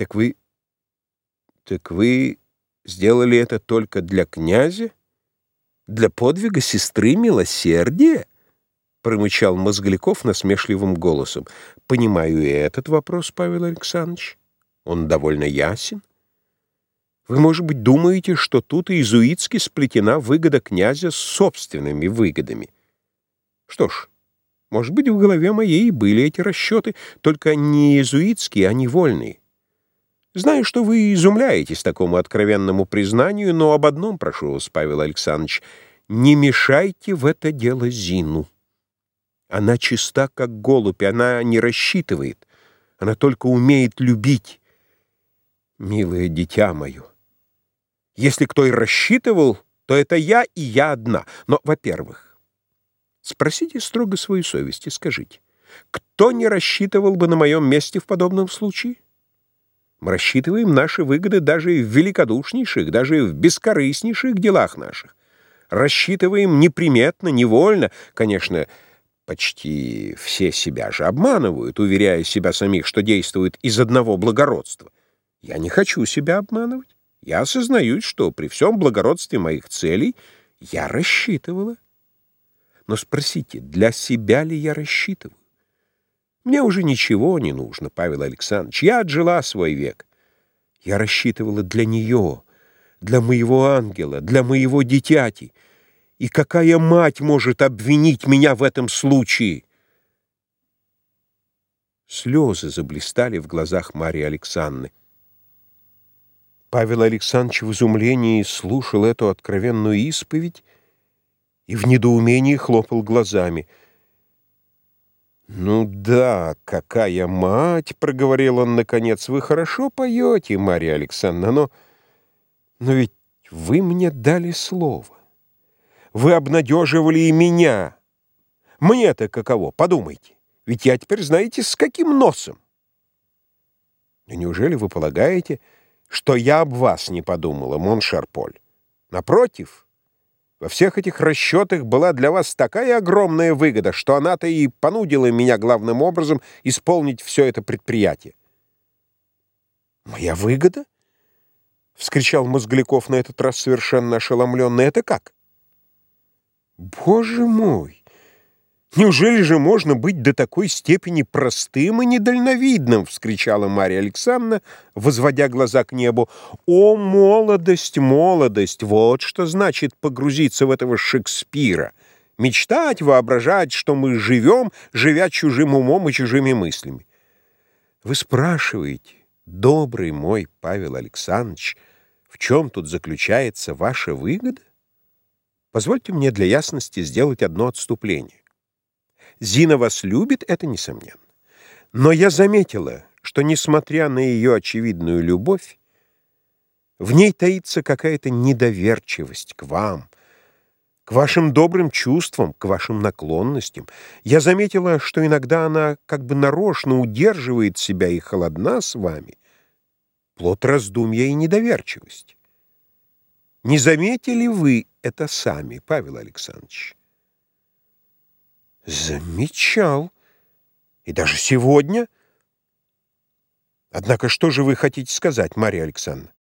Так вы... Так вы сделали это только для князя? Для подвига сестры милосердия? Промычал Мозгляков насмешливым голосом. Понимаю и этот вопрос, Павел Александрович. Он довольно ясен. Вы, может быть, думаете, что тут иезуитски сплетена выгода князя с собственными выгодами. Что ж, может быть, в голове моей были эти расчеты, только не иезуитские, а невольные. Знаю, что вы изумляетесь такому откровенному признанию, но об одном прошу вас, Павел Александрович, не мешайте в это дело Зину. Она чиста, как голубь, она не рассчитывает, она только умеет любить. Милое дитя мое, если кто и рассчитывал, то это я и я одна. Но, во-первых, спросите строго свою совесть и скажите, кто не рассчитывал бы на моем месте в подобном случае? Мы рассчитываем наши выгоды даже в великодушнейших, даже в бескорыстнейших делах наших. Рассчитываем неприметно, невольно. Конечно, почти все себя же обманывают, уверяя себя самих, что действуют из одного благородства. Я не хочу себя обманывать. Я осознаю, что при всем благородстве моих целей я рассчитывала. Но спросите, для себя ли я рассчитываю? Мне уже ничего не нужно, Павел Александрович. Я отжила свой век. Я рассчитывала для нее, для моего ангела, для моего дитяти. И какая мать может обвинить меня в этом случае? Слезы заблистали в глазах Марии Александры. Павел Александрович в изумлении слушал эту откровенную исповедь и в недоумении хлопал глазами — «Ну да, какая мать!» — проговорил он наконец. «Вы хорошо поете, Марья Александровна, но... Но ведь вы мне дали слово. Вы обнадеживали и меня. Мне-то каково, подумайте. Ведь я теперь знаете, с каким носом. Но неужели вы полагаете, что я об вас не подумала, Моншарполь? Напротив, во всех этих расчетах была для вас такая огромная выгода, что она-то и понудила меня главным образом исполнить все это предприятие. «Моя выгода?» — вскричал Мозгляков на этот раз совершенно ошеломленный. «Это как?» «Боже мой! «Неужели же можно быть до такой степени простым и недальновидным?» — вскричала Марья Александровна, возводя глаза к небу. «О, молодость, молодость! Вот что значит погрузиться в этого Шекспира! Мечтать, воображать, что мы живем, живя чужим умом и чужими мыслями!» Вы спрашиваете, добрый мой Павел Александрович, в чем тут заключается ваша выгода? Позвольте мне для ясности сделать одно отступление. Зина вас любит, это несомненно. Но я заметила, что, несмотря на ее очевидную любовь, в ней таится какая-то недоверчивость к вам, к вашим добрым чувствам, к вашим наклонностям. Я заметила, что иногда она как бы нарочно удерживает себя и холодна с вами. Плод раздумья и недоверчивости. Не заметили вы это сами, Павел Александрович? Замечал. И даже сегодня. Однако что же вы хотите сказать, Мария Александровна?